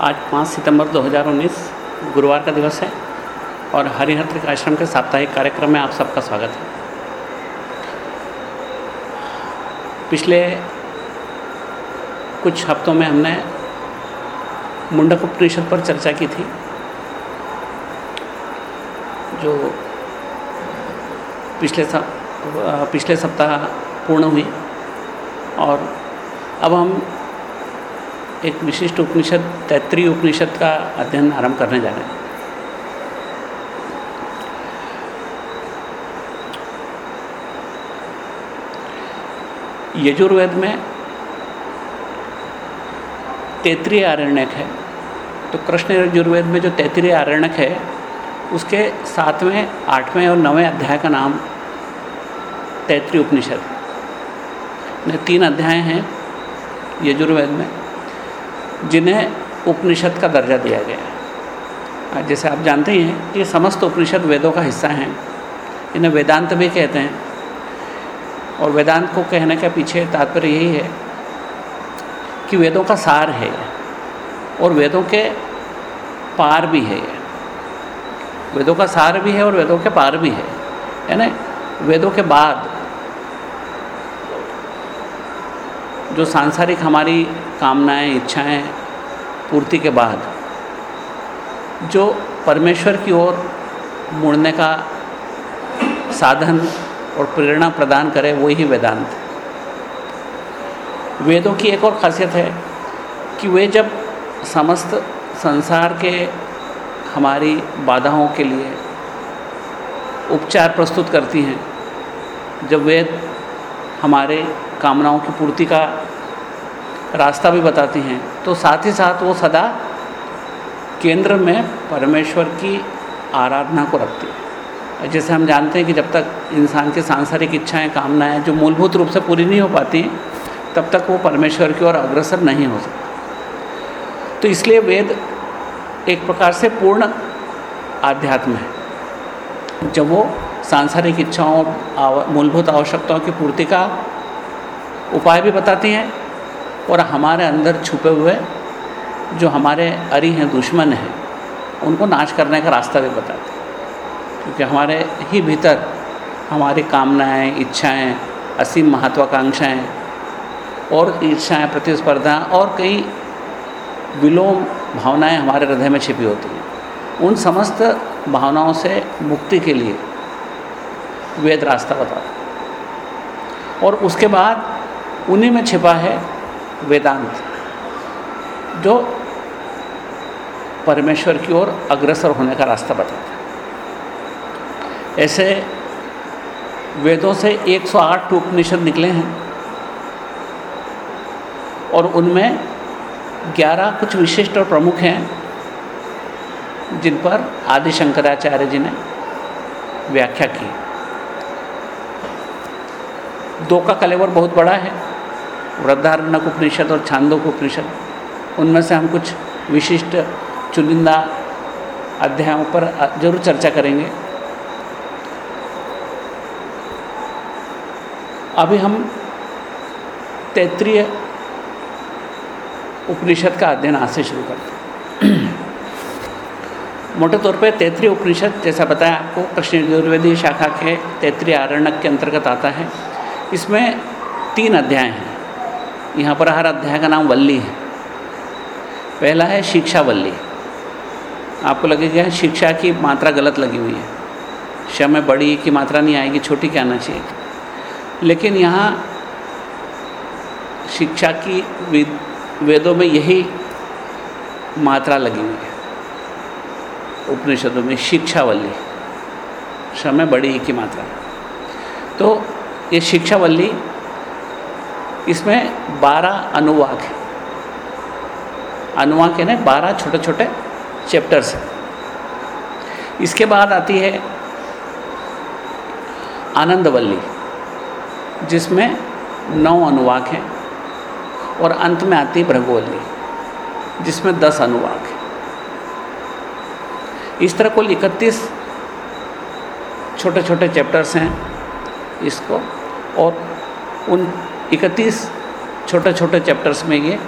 आज 5 सितंबर 2019 गुरुवार का दिवस है और हरिहर आश्रम के साप्ताहिक कार्यक्रम में आप सबका स्वागत है। पिछले कुछ हफ्तों में हमने मुंडक उपनिषद पर चर्चा की थी जो पिछले सप, पिछले सप्ताह पूर्ण हुई और अब हम एक विशिष्ट उपनिषद, तैतृय उपनिषद का अध्ययन आरंभ करने जा रहे हैं। यजुर्वेद में तैतृय आरण्यक है। तो कृष्ण यजुर्वेद में जो तैतृय आरण्यक है, उसके सातवें, आठवें और नवें अध्याय का नाम तैतृय उपनिषद। तीन अध्याय हैं यजुर्वेद में। जिन्हें उपनिषद का दर्जा दिया गया है। जैसे आप जानते ही हैं कि समस्त उपनिषद वेदों का हिस्सा हैं। इन्हें वेदांत भी कहते हैं। और वेदांत को कहने के पीछे तात्पर्य यही है कि वेदों का सार है और वेदों के पार भी है वेदों का सार भी है और वेदों के पार भी है है ना? वेदों के बाद जो सांसारिक हमारी कामनाएँ, इच्छाएँ पूर्ति के बाद, जो परमेश्वर की ओर मुड़ने का साधन और प्रेरणा प्रदान करे वही वेदांत। वेदों की एक और खासियत है कि वे जब समस्त संसार के हमारी बाधाओं के लिए उपचार प्रस्तुत करती हैं, जब वेद हमारे कामनाओं की पूर्ति का रास्ता भी बताती हैं। तो साथ ही साथ वो सदा केंद्र में परमेश्वर की आराधना को रखती है। जैसे हम जानते हैं कि जब तक इंसान की सांसारिक इच्छाएँ, कामनाएँ जो मूलभूत रूप से पूरी नहीं हो पाती, तब तक वो परमेश्वर की ओर अग्रसर नहीं हो सकता। तो इसलिए वेद एक प्रकार से पूर्ण आध्यात्म है। जब वो सांसारिक इच्छाओं मूलभूत आवश्यकताओं की पूर्ति का उपाय भी बताती हैं और हमारे अंदर छुपे हुए जो हमारे अरी हैं, दुश्मन हैं, उनको नाश करने का रास्ता भी बताते हैं। क्योंकि हमारे ही भीतर हमारी कामनाएँ, इच्छाएँ, असीम महत्वाकांक्षाएँ और ईर्षाएँ प्रतिस्पर्धा और कई विलोम भावनाएँ हमारे हृदय में छिपी होती हैं। उन समस्त भावनाओं से मुक्ति के लिए वेद रास्ता बताता और उसके बाद उन्हीं में छिपा है वेदांत, जो परमेश्वर की ओर अग्रसर होने का रास्ता बताता है। ऐसे वेदों से 108 उपनिषद निकले हैं और उनमें 11 कुछ विशिष्ट और प्रमुख हैं, जिन पर आदि शंकराचार्य जी ने व्याख्या की। दो का कलेवर बहुत बड़ा है। वृद्धारण्यक उपनिषद और छांदोक उपनिषद। उनमें से हम कुछ विशिष्ट चुनिंदा अध्यायों पर ज़रूर चर्चा करेंगे। अभी हम तैतृय उपनिषद का अध्ययन आज से शुरू करते हैं। मोटे तौर पे तैतृय उपनिषद, जैसा बताया आपको, कृष्ण यजुर्वेदी शाखा के तैतृय आरण्यक के अंतर्गत आता है। इसमें तीन अध्याय हैं। यहाँ पर हर अध्याय का नाम वल्ली है। पहला है शिक्षा वल्ली। आपको लगेगा शिक्षा की मात्रा गलत लगी हुई है। श में बड़ी की मात्रा नहीं आएगी, छोटी क्या आना चाहिए? लेकिन यहाँ शिक्षा की वेदों में यही मात्रा लगी हुई है। उपनिषदों में शिक्षावल्ली श में बड़ी की मात्रा। तो ये शिक्षावल्ली इसमें बारह अनुवाक हैं। अनुवाक यानी बारह छोटे छोटे चैप्टर्स हैं। इसके बाद आती है आनंदवल्ली, जिसमें नौ अनुवाक हैं और अंत में आती है भृगुवल्ली जिसमें दस अनुवाक हैं। इस तरह कुल इकतीस छोटे छोटे चैप्टर्स हैं इसको और उन इकतीस छोटे छोटे चैप्टर्स में ये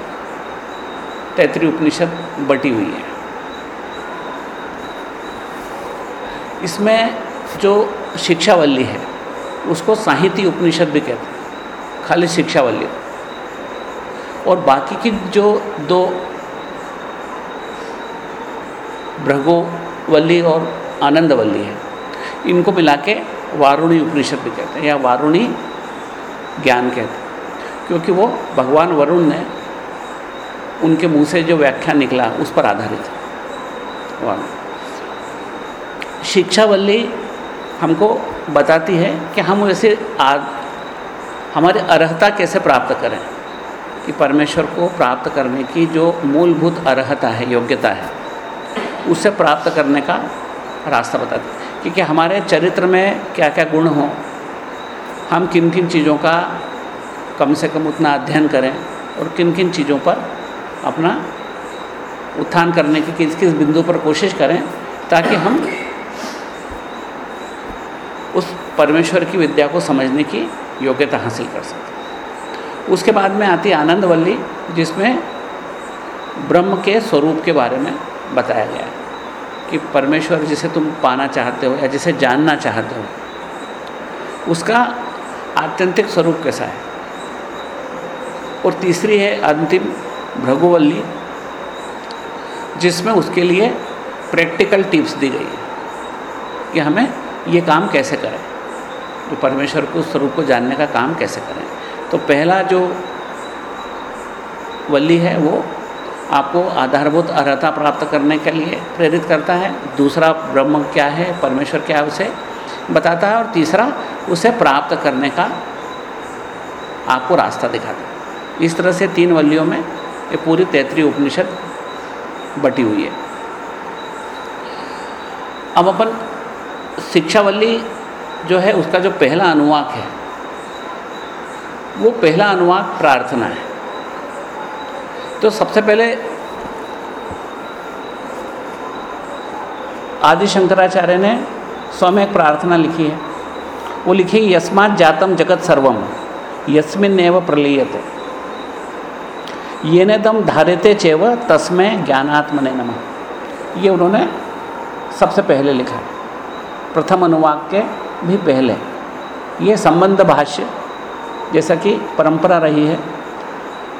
तैतरी उपनिषद बटी हुई है। इसमें जो शिक्षावल्ली है, उसको साहित्य उपनिषद भी कहते हैं, खाली शिक्षावल्ली। और बाकी की जो दो भृगोवल्ली और आनंदवल्ली है, इनको मिला के वारुणी उपनिषद भी कहते हैं, या वारुणी ज्ञान कहते हैं। क्योंकि वो भगवान वरुण ने उनके मुँह से जो व्याख्या निकला, उस पर आधारित है। शिक्षावल्ली हमको बताती है कि हम वैसे आज हमारी अर्हता कैसे प्राप्त करें कि परमेश्वर को प्राप्त करने की जो मूलभूत अर्हता है, योग्यता है उससे प्राप्त करने का रास्ता बताती क्योंकि हमारे चरित्र में क्या क्या गुण हों, हम किन किन चीज़ों का कम से कम उतना अध्ययन करें और किन किन चीज़ों पर अपना उत्थान करने की, किस किस बिंदु पर कोशिश करें, ताकि हम उस परमेश्वर की विद्या को समझने की योग्यता हासिल कर सकें। उसके बाद में आती आनंदवल्ली, जिसमें ब्रह्म के स्वरूप के बारे में बताया गया है कि परमेश्वर जिसे तुम पाना चाहते हो या जिसे जानना चाहते हो, उसका आत्यंतिक स्वरूप कैसा है? और तीसरी है अंतिम भृगुवल्ली, जिसमें उसके लिए प्रैक्टिकल टिप्स दी गई है कि हमें ये काम कैसे करें, जो परमेश्वर को, स्वरूप को जानने का काम कैसे करें। तो पहला जो वल्ली है, वो आपको आधारभूत अर्हता प्राप्त करने के लिए प्रेरित करता है। दूसरा ब्रह्म क्या है, परमेश्वर क्या है, उसे बताता है। और तीसरा, उसे प्राप्त करने का आपको रास्ता दिखाता है। इस तरह से तीन वल्लियों में ये पूरी तैतरी उपनिषद बटी हुई है। अब अपन शिक्षावल्ली जो है, उसका जो पहला अनुवाक है, वो पहला अनुवाक प्रार्थना है। तो सबसे पहले आदि शंकराचार्य ने स्वयं एक प्रार्थना लिखी है। वो लिखी, यस्मात् जातम जगत सर्वम यस्मिन एव प्रलीयते। ये न दम धारिते चेव तस्में ज्ञानात्मने नमः। ये उन्होंने सबसे पहले लिखा। प्रथम अनुवाक के भी पहले। ये संबंध भाष्य, जैसा कि परंपरा रही है,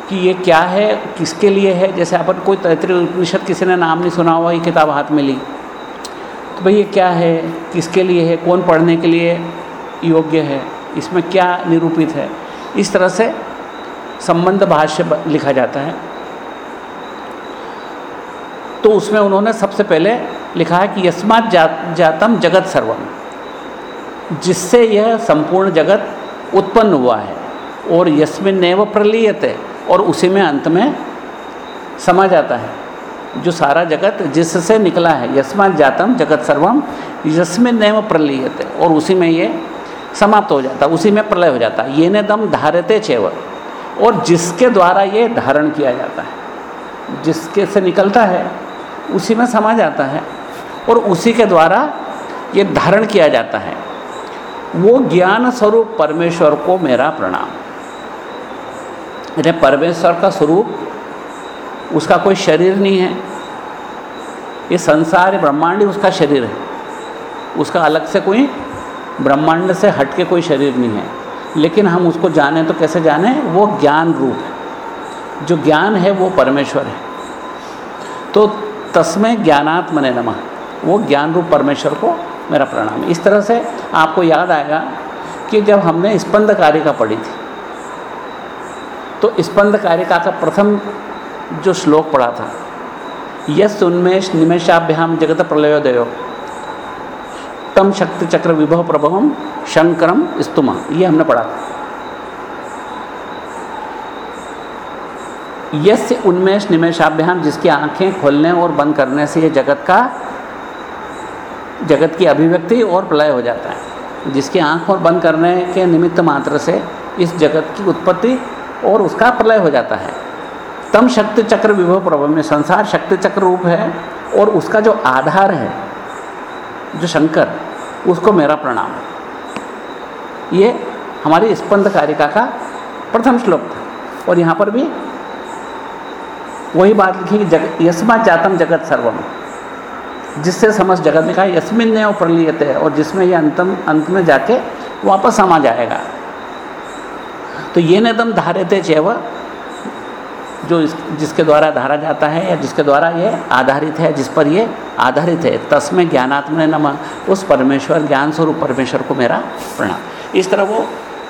कि ये क्या है, किसके लिए है, जैसे अपन कोई तैतृ उपनिषद किसी ने नाम नहीं सुना हुआ, ये किताब हाथ में ली। तो भाई ये क्या है, किसके लिए है, कौन पढ़ने के लिए योग्य है, इसमें क्या निरूपित है? इस तरह से संबंध भाष्य लिखा जाता है। तो उसमें उन्होंने सबसे पहले लिखा है कि यस्मात जा, जातम जगत सर्वम। जिससे यह संपूर्ण जगत उत्पन्न हुआ है और यस्मिन नैव प्रलीयत है और उसी में अंत में समा जाता है। जो सारा जगत जिससे निकला है यस्मात जातम जगत सर्वम यस्मिन नैव प्रलीयत है और उसी में ये समाप्त हो जाता है उसी में प्रलय हो जाता। है ये ने दम धारते चेव। और जिसके द्वारा ये धारण किया जाता है, जिसके से निकलता है, उसी में समा जाता है और उसी के द्वारा ये धारण किया जाता है। वो ज्ञान स्वरूप परमेश्वर को मेरा प्रणाम। अरे परमेश्वर का स्वरूप, उसका कोई शरीर नहीं है। ये संसार ब्रह्मांड उसका शरीर है। उसका अलग से कोई ब्रह्मांड से हट के कोई शरीर नहीं है। लेकिन हम उसको जाने तो कैसे जाने? वो ज्ञान रूप है। जो ज्ञान है, वो परमेश्वर है। तो तस्में ज्ञानात्मने नमः। वो ज्ञान रूप परमेश्वर को मेरा प्रणाम। इस तरह से आपको याद आएगा कि जब हमने स्पंद कारिका पढ़ी थी तो स्पंद कारिका का प्रथम जो श्लोक पढ़ा था, यस उन्मेष निमेशाभ्याम जगत प्रलयोदयो। तम शक्ति चक्र विभव प्रभवम शंकरम स्तुमा। ये हमने पढ़ा। यस्य उन्मेष निमेशाभ्याम जिसकी आँखें खोलने और बंद करने से ये जगत का, जगत की अभिव्यक्ति और प्रलय हो जाता है। जिसकी आँख और बंद करने के निमित्त मात्र से इस जगत की उत्पत्ति और उसका प्रलय हो जाता है। तम शक्ति चक्र विभव प्रभव में संसार शक्ति चक्र रूप है और उसका जो आधार है जो शंकर, उसको मेरा प्रणाम। ये हमारी स्पंद कारिका का प्रथम श्लोक था। और यहाँ पर भी वही बात लिखी कि जग, यस्मा जातम जगत सर्वम। जिससे समस्त जगत में कहा, यस्मिन ने है, और जिसमें ये अंतम, अंत में जाके वापस समा जाएगा। तो ये नदम धारे चैव, जो इस, जिसके द्वारा धारा जाता है या जिसके द्वारा ये आधारित है, जिस पर ये आधारित है। तस्में ज्ञानात्म नम। उस परमेश्वर ज्ञान स्वरूप परमेश्वर को मेरा प्रणाम। इस तरह वो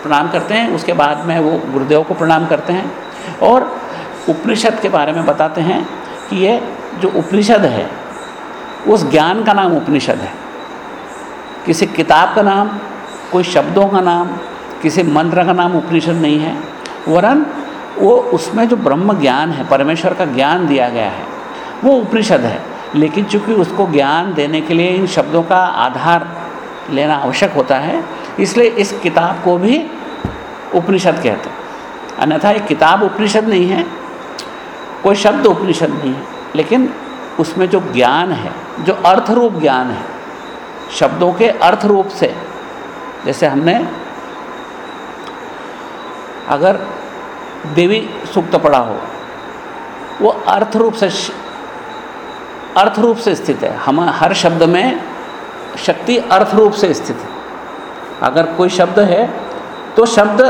प्रणाम करते हैं। उसके बाद में वो गुरुदेव को प्रणाम करते हैं। और उपनिषद के बारे में बताते हैं कि ये जो उपनिषद है, उस ज्ञान का नाम उपनिषद है। किसी किताब का नाम, कोई शब्दों का नाम, किसी मंत्र का नाम उपनिषद नहीं है। वरन वो उसमें जो ब्रह्म ज्ञान है, परमेश्वर का ज्ञान दिया गया है, वो उपनिषद है। लेकिन चूँकि उसको ज्ञान देने के लिए इन शब्दों का आधार लेना आवश्यक होता है, इसलिए इस किताब को भी उपनिषद कहते हैं। अन्यथा एक किताब उपनिषद नहीं है, कोई शब्द उपनिषद नहीं है, लेकिन उसमें जो ज्ञान है, जो अर्थ रूप ज्ञान है, शब्दों के अर्थ रूप से, जैसे हमने अगर देवी सूक्त पढ़ा हो, वो अर्थ रूप से अर्थ रूप से स्थित है। हम हर शब्द में शक्ति अर्थ रूप से स्थित है। अगर कोई शब्द है तो शब्द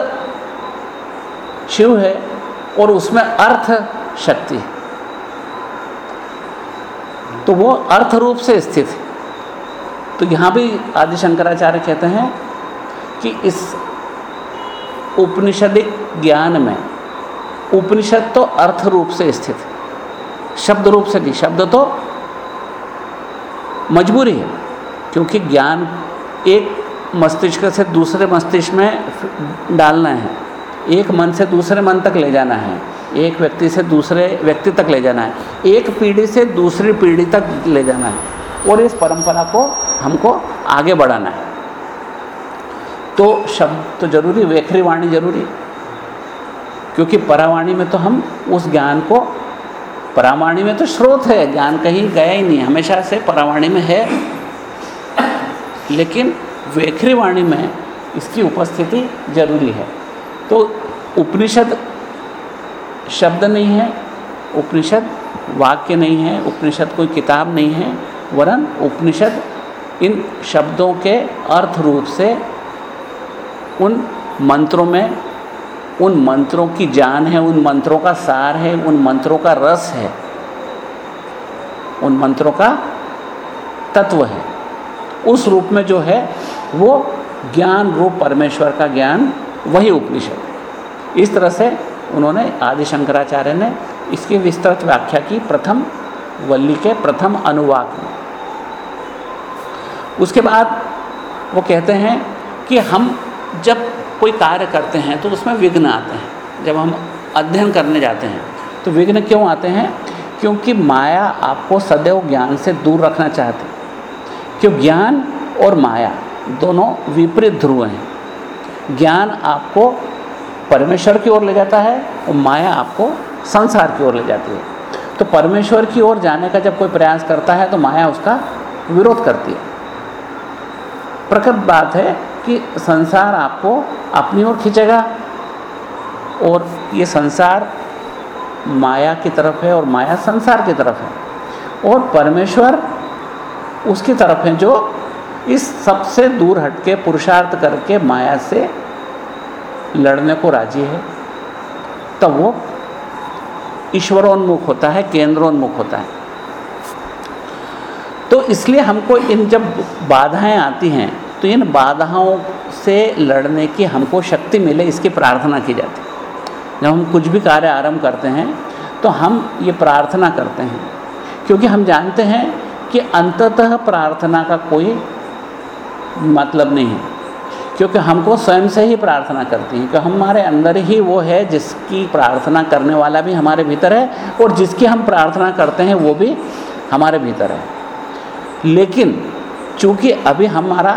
शिव है और उसमें अर्थ शक्ति है। तो वो अर्थ रूप से स्थित है। तो यहाँ भी आदि शंकराचार्य कहते हैं कि इस उपनिषदिक ज्ञान में उपनिषद तो अर्थ रूप से स्थित है। शब्द रूप से नहीं, शब्द तो मजबूरी है, क्योंकि ज्ञान एक मस्तिष्क से दूसरे मस्तिष्क में डालना है। एक मन से दूसरे मन तक ले जाना है। एक व्यक्ति से दूसरे व्यक्ति तक ले जाना है। एक पीढ़ी से दूसरी पीढ़ी तक ले जाना है। और इस परंपरा को हमको आगे बढ़ाना है। तो शब्द तो ज़रूरी, वेखरी वाणी ज़रूरी क्योंकि परावाणी में तो हम उस ज्ञान को परावाणी में तो स्रोत है, ज्ञान कहीं गया ही नहीं, हमेशा से परावाणी में है। लेकिन वेखरी वाणी में इसकी उपस्थिति ज़रूरी है। तो उपनिषद शब्द नहीं है, उपनिषद वाक्य नहीं है, उपनिषद कोई किताब नहीं है, वरन उपनिषद इन शब्दों के अर्थ रूप से उन मंत्रों में उन मंत्रों की जान है, उन मंत्रों का सार है, उन मंत्रों का रस है, उन मंत्रों का तत्व है। उस रूप में जो है, वो ज्ञान रूप परमेश्वर का ज्ञान, वही उपनिषद इस तरह से उन्होंने आदि शंकराचार्य ने इसकी विस्तृत व्याख्या की प्रथम वल्ली के प्रथम अनुवाद में। उसके बाद वो कहते हैं कि हम जब कोई कार्य करते हैं तो उसमें विघ्न आते हैं। जब हम अध्ययन करने जाते हैं तो विघ्न क्यों आते हैं? क्योंकि माया आपको सदैव ज्ञान से दूर रखना चाहती। क्यों? ज्ञान और माया दोनों विपरीत ध्रुव हैं। ज्ञान आपको परमेश्वर की ओर ले जाता है और माया आपको संसार की ओर ले जाती है। तो परमेश्वर की ओर जाने का जब कोई प्रयास करता है तो माया उसका विरोध करती है। प्रकट बात है कि संसार आपको अपनी ओर खींचेगा। और ये संसार माया की तरफ़ है और माया संसार की तरफ़ है। और परमेश्वर उसकी तरफ़ है जो इस सबसे दूर हटके पुरुषार्थ करके माया से लड़ने को राज़ी है। तब वो ईश्वरोन्मुख होता है, केंद्रोन्मुख होता है। तो इसलिए हमको इन जब बाधाएँ आती हैं तो इन बाधाओं से लड़ने की हमको शक्ति मिले, इसकी प्रार्थना की जाती। है जब हम कुछ भी कार्य आरंभ करते हैं तो हम ये प्रार्थना करते हैं। क्योंकि हम जानते हैं कि अंततः प्रार्थना का कोई मतलब नहीं है। क्योंकि हमको स्वयं से ही प्रार्थना करती हैं क्योंकि हमारे अंदर ही वो है जिसकी प्रार्थना करने वाला भी हमारे भीतर है और जिसकी हम प्रार्थना करते हैं, वो भी हमारे भीतर है। लेकिन चूँकि अभी हमारा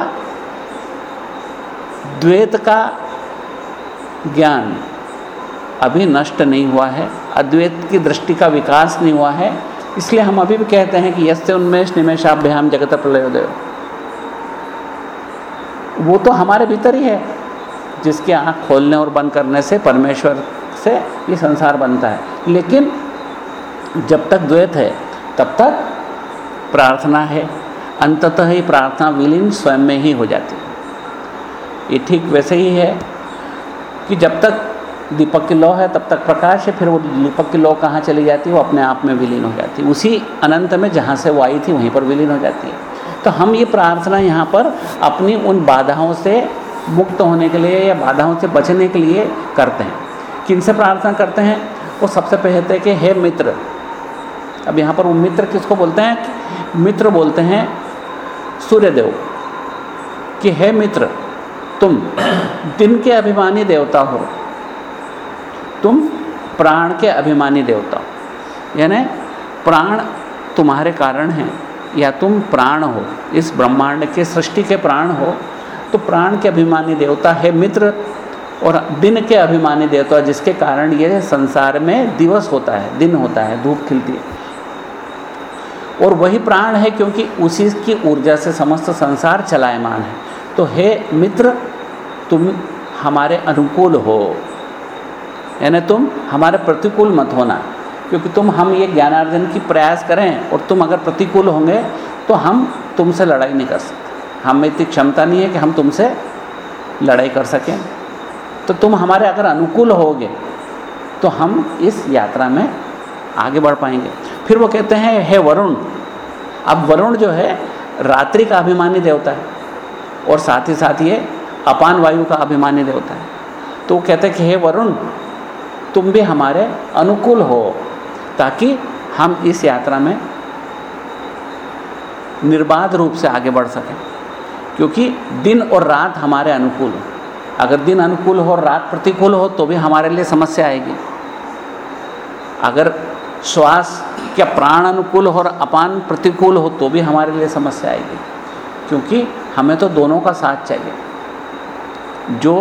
द्वैत का ज्ञान अभी नष्ट नहीं हुआ है, अद्वैत की दृष्टि का विकास नहीं हुआ है, इसलिए हम अभी भी कहते हैं कि यस्य उन्मेष निमेशाभ्याम जगत प्रलयोदय। वो तो हमारे भीतर ही है, जिसकी आँख खोलने और बंद करने से परमेश्वर से ये संसार बनता है। लेकिन जब तक द्वैत है, तब तक प्रार्थना है, अंततः ही प्रार्थना विलीन स्वयं में ही हो जाती है। ये ठीक वैसे ही है कि जब तक दीपक की लौ है, तब तक प्रकाश है, फिर वो दीपक की लौ कहाँ चली जाती है? वो अपने आप में विलीन हो जाती है। उसी अनंत में जहाँ से वो आई थी, वहीं पर विलीन हो जाती है। तो हम ये प्रार्थना यहाँ पर अपनी उन बाधाओं से मुक्त होने के लिए या बाधाओं से बचने के लिए करते हैं। किन से प्रार्थना करते हैं? वो सबसे पहले हैं कि हे मित्र, अब यहाँ पर वो मित्र किसको बोलते हैं? मित्र बोलते हैं सूर्यदेव। कि हे मित्र तुम दिन के अभिमानी देवता हो। तुम प्राण के अभिमानी देवता हो। यानी प्राण तुम्हारे कारण हैं, या तुम प्राण हो। इस ब्रह्मांड के, सृष्टि के प्राण हो तो प्राण के अभिमानी देवता है मित्र और दिन के अभिमानी देवता, जिसके कारण ये संसार में दिवस होता है, दिन होता है, धूप खिलती है। और वही प्राण है, क्योंकि उसी की ऊर्जा से समस्त संसार चलायमान है। तो हे मित्र, तुम हमारे अनुकूल हो। यानी तुम हमारे प्रतिकूल मत होना, क्योंकि तुम हम ये ज्ञानार्जन की प्रयास करें और तुम अगर प्रतिकूल होंगे तो हम तुमसे लड़ाई नहीं कर सकते। हम में इतनी क्षमता नहीं है कि हम तुमसे लड़ाई कर सकें। तो तुम हमारे अगर अनुकूल होगे तो हम इस यात्रा में आगे बढ़ पाएँगे। फिर वो कहते हैं, हे वरुण, अब वरुण जो है, रात्रि का अभिमानी देवता है। और साथ ही साथ ये अपान वायु का अभिमान्य देवता है। तो वो कहते हैं कि, हे वरुण, तुम भी हमारे अनुकूल हो, ताकि हम इस यात्रा में निर्बाध रूप से आगे बढ़ सकें। क्योंकि दिन और रात हमारे अनुकूल अगर दिन अनुकूल हो और रात प्रतिकूल हो तो भी हमारे लिए समस्या आएगी। अगर श्वास क्या प्राण अनुकूल हो और अपान प्रतिकूल हो तो भी हमारे लिए समस्या आएगी। क्योंकि हमें तो दोनों का साथ चाहिए। जो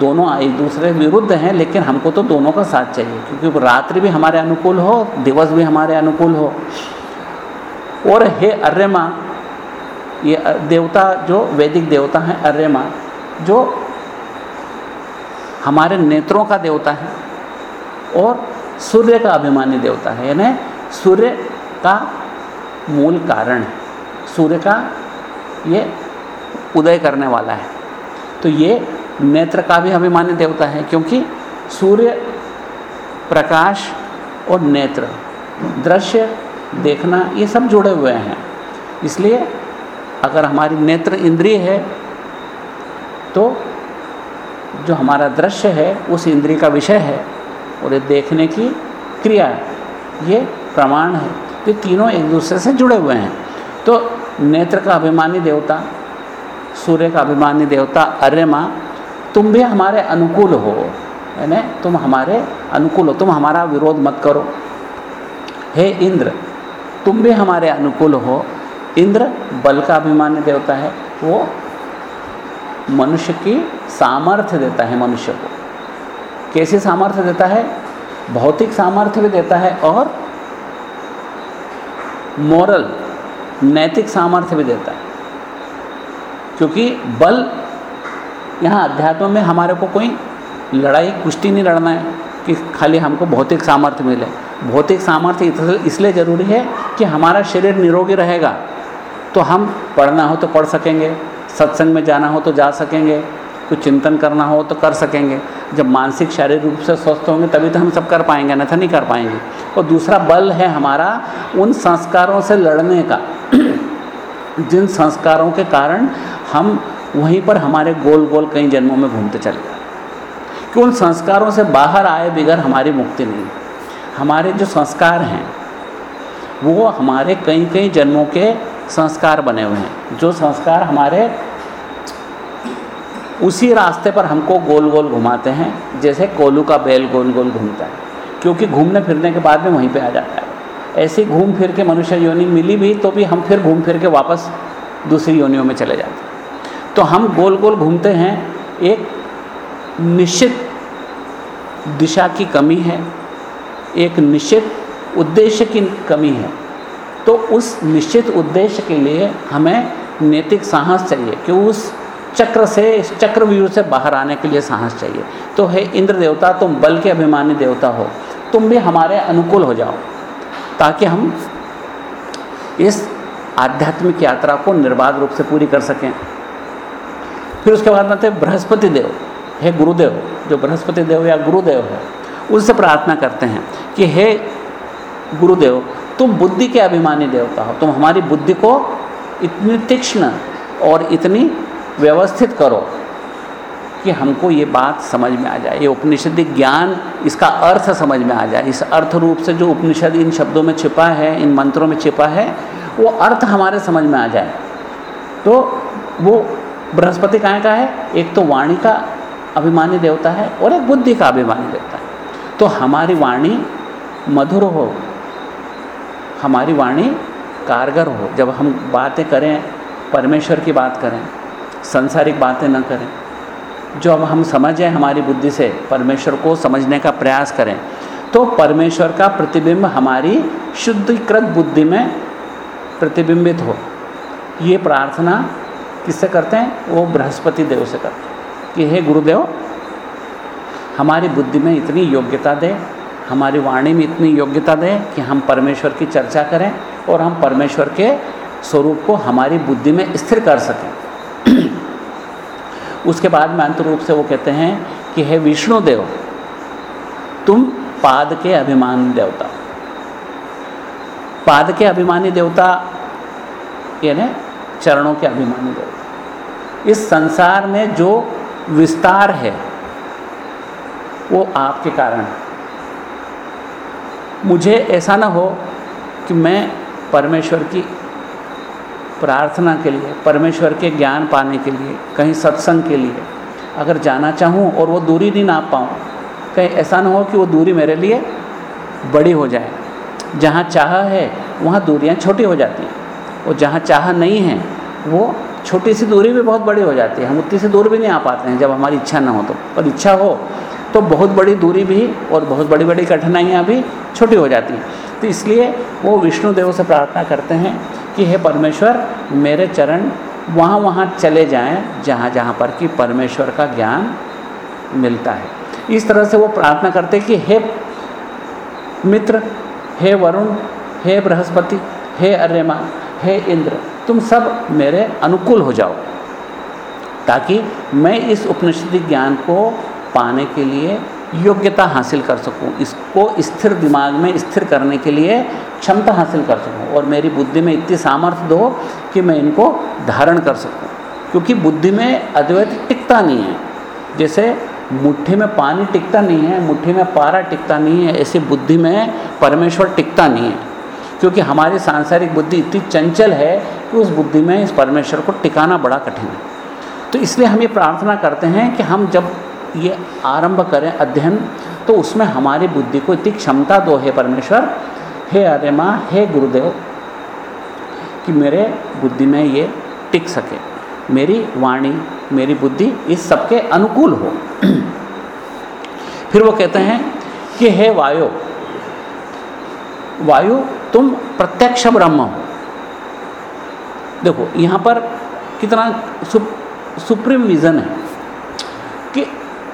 दोनों एक दूसरे विरुद्ध हैं, लेकिन हमको तो दोनों का साथ चाहिए, क्योंकि रात्रि भी हमारे अनुकूल हो, दिवस भी हमारे अनुकूल हो। और हे अर्यमा, ये देवता जो वैदिक देवता हैं, अर्यमा, जो हमारे नेत्रों का देवता है, और सूर्य का अभिमानी देवता है, यानी सूर्य का मूल कारण है। सूर्य का ये उदय करने वाला है। तो ये नेत्र का भी अभिमानी देवता है, क्योंकि सूर्य, प्रकाश और नेत्र, दृश्य, देखना, ये सब जुड़े हुए हैं। इसलिए अगर हमारी नेत्र इंद्रिय है तो जो हमारा दृश्य है, उस इंद्रिय का विषय है, और ये देखने की क्रिया ये प्रमाण है। ये तीनों एक दूसरे से जुड़े हुए हैं। तो नेत्र का अभिमानी देवता, सूर्य का अभिमानी देवता, अरे माँ, तुम भी हमारे अनुकूल हो यानी तुम हमारे अनुकूल हो, तुम हमारा विरोध मत करो। हे इंद्र, तुम भी हमारे अनुकूल हो। इंद्र, बल का अभिमानी देवता है, वो मनुष्य की सामर्थ्य देता है, मनुष्य को। कैसे सामर्थ्य देता है? भौतिक सामर्थ्य भी देता है और मोरल नैतिक सामर्थ्य भी देता है। क्योंकि बल यहाँ अध्यात्म में हमारे को कोई लड़ाई, कुश्ती नहीं लड़ना है कि खाली हमको भौतिक सामर्थ्य मिले। भौतिक सामर्थ्य इसलिए ज़रूरी है कि हमारा शरीर निरोगी रहेगा। तो हम पढ़ना हो तो पढ़ सकेंगे, सत्संग में जाना हो तो जा सकेंगे, कुछ चिंतन करना हो तो कर सकेंगे। जब मानसिक, शारीरिक रूप से स्वस्थ होंगे तभी तो हम सब कर पाएँगे, अन्यथा नहीं कर पाएँगे। और दूसरा बल है हमारा उन संस्कारों से लड़ने का। जिन संस्कारों के कारण हम वहीं पर हमारे गोल गोल कई जन्मों में घूमते चले जाते कि उन संस्कारों से बाहर आए बगैर हमारी मुक्ति नहीं। हमारे जो संस्कार हैं, वो हमारे कई कई जन्मों के संस्कार बने हुए हैं। जो संस्कार हमारे उसी रास्ते पर हमको गोल गोल घुमाते हैं, जैसे कोलू का बैल गोल गोल घूमता है, क्योंकि घूमने फिरने के बाद में वहीं पे आ जाता है। ऐसे घूम फिर के मनुष्य योनि मिली भी तो भी हम फिर घूम फिर के वापस दूसरी योनियों में चले जाते तो हम गोल गोल घूमते हैं, एक निश्चित दिशा की कमी है, एक निश्चित उद्देश्य की कमी है। तो उस निश्चित उद्देश्य के लिए हमें नैतिक साहस चाहिए कि उस चक्र से इस चक्रव्यूह से बाहर आने के लिए साहस चाहिए। तो हे इंद्र देवता, तुम बल के अभिमानी देवता हो, तुम भी हमारे अनुकूल हो जाओ। ताकि हम इस आध्यात्मिक यात्रा को निर्बाध रूप से पूरी कर सकें। फिर उसके बाद आते बृहस्पति देव, हे गुरुदेव, जो बृहस्पति देव या गुरुदेव है, उनसे प्रार्थना करते हैं कि हे गुरुदेव, तुम बुद्धि के अभिमानी देवता हो, तुम हमारी बुद्धि को इतनी तीक्ष्ण और इतनी व्यवस्थित करो। कि हमको ये बात समझ में आ जाए, ये उपनिषद ज्ञान इसका अर्थ समझ में आ जाए, इस अर्थ रूप से जो उपनिषद इन शब्दों में छिपा है, इन मंत्रों में छिपा है, वो अर्थ हमारे समझ में आ जाए। तो वो बृहस्पति कहाँ का है? एक तो वाणी का अभिमानी देवता है और एक बुद्धि का अभिमानी देवता है। तो हमारी वाणी मधुर हो, हमारी वाणी कारगर हो, जब हम बातें करें, परमेश्वर की बात करें, संसारिक बातें न करें जो अब हम समझें हमारी बुद्धि से, परमेश्वर को समझने का प्रयास करें तो परमेश्वर का प्रतिबिंब हमारी शुद्धिकृत बुद्धि में प्रतिबिंबित हो। ये प्रार्थना किससे करते हैं? वो बृहस्पति देव से करते हैं कि हे गुरुदेव, हमारी बुद्धि में इतनी योग्यता दे, हमारी वाणी में इतनी योग्यता दे कि हम परमेश्वर की चर्चा करें और हम परमेश्वर के स्वरूप को हमारी बुद्धि में स्थिर कर सकें। उसके बाद में अंत रूप से वो कहते हैं कि हे विष्णु देव, तुम पाद के अभिमान देवता। पाद के अभिमानी देवता यानी चरणों के अभिमानी देवता। इस संसार में जो विस्तार है, वो आपके कारण है। मुझे ऐसा ना हो कि मैं परमेश्वर की प्रार्थना के लिए, परमेश्वर के ज्ञान पाने के लिए, कहीं सत्संग के लिए, अगर जाना चाहूँ और वो दूरी नहीं नाप पाऊँ, कहीं ऐसा ना हो कि वो दूरी मेरे लिए बड़ी हो जाए। जहाँ चाह है, वहाँ दूरियाँ छोटी हो जाती हैं। और जहाँ चाह नहीं है, वो छोटी सी दूरी भी बहुत बड़ी हो जाती है। हम उतनी सी दूर भी नहीं आ पाते हैं जब हमारी इच्छा ना हो तो। पर इच्छा हो तो बहुत बड़ी दूरी भी और बहुत बड़ी बड़ी कठिनाइयाँ भी छोटी हो जाती हैं। तो इसलिए वो विष्णु देव से प्रार्थना करते हैं कि हे परमेश्वर, मेरे चरण वहाँ वहाँ चले जाएँ, जहाँ जहाँ पर कि परमेश्वर का ज्ञान मिलता है। इस तरह से वो प्रार्थना करते कि हे मित्र, हे वरुण, हे बृहस्पति, हे अर्यमा हे इंद्र, तुम सब मेरे अनुकूल हो जाओ, ताकि मैं इस उपनिषद ज्ञान को पाने के लिए योग्यता हासिल कर सकूँ, इसको स्थिर दिमाग में स्थिर करने के लिए क्षमता हासिल कर सकूँ। और मेरी बुद्धि में इतनी सामर्थ्य दो कि मैं इनको धारण कर सकूँ। क्योंकि बुद्धि में अद्वैत टिकता नहीं है। जैसे मुट्ठी में पानी टिकता नहीं है, मुट्ठी में पारा टिकता नहीं है, ऐसी बुद्धि में परमेश्वर टिकता नहीं है। क्योंकि हमारी सांसारिक बुद्धि इतनी चंचल है कि उस बुद्धि में इस परमेश्वर को टिकाना बड़ा कठिन है। तो इसलिए हम ये प्रार्थना करते हैं कि हम जब ये आरंभ करें अध्ययन तो उसमें हमारी बुद्धि को इतनी क्षमता दो, है परमेश्वर, हे अरे माँ हे गुरुदेव, कि मेरे बुद्धि में ये टिक सके। मेरी वाणी, मेरी बुद्धि इस सबके अनुकूल हो। फिर वो कहते हैं कि, हे वायु वायु, तुम प्रत्यक्ष ब्रह्म हो। देखो, यहाँ पर कितना सुप्रीम विज़न है।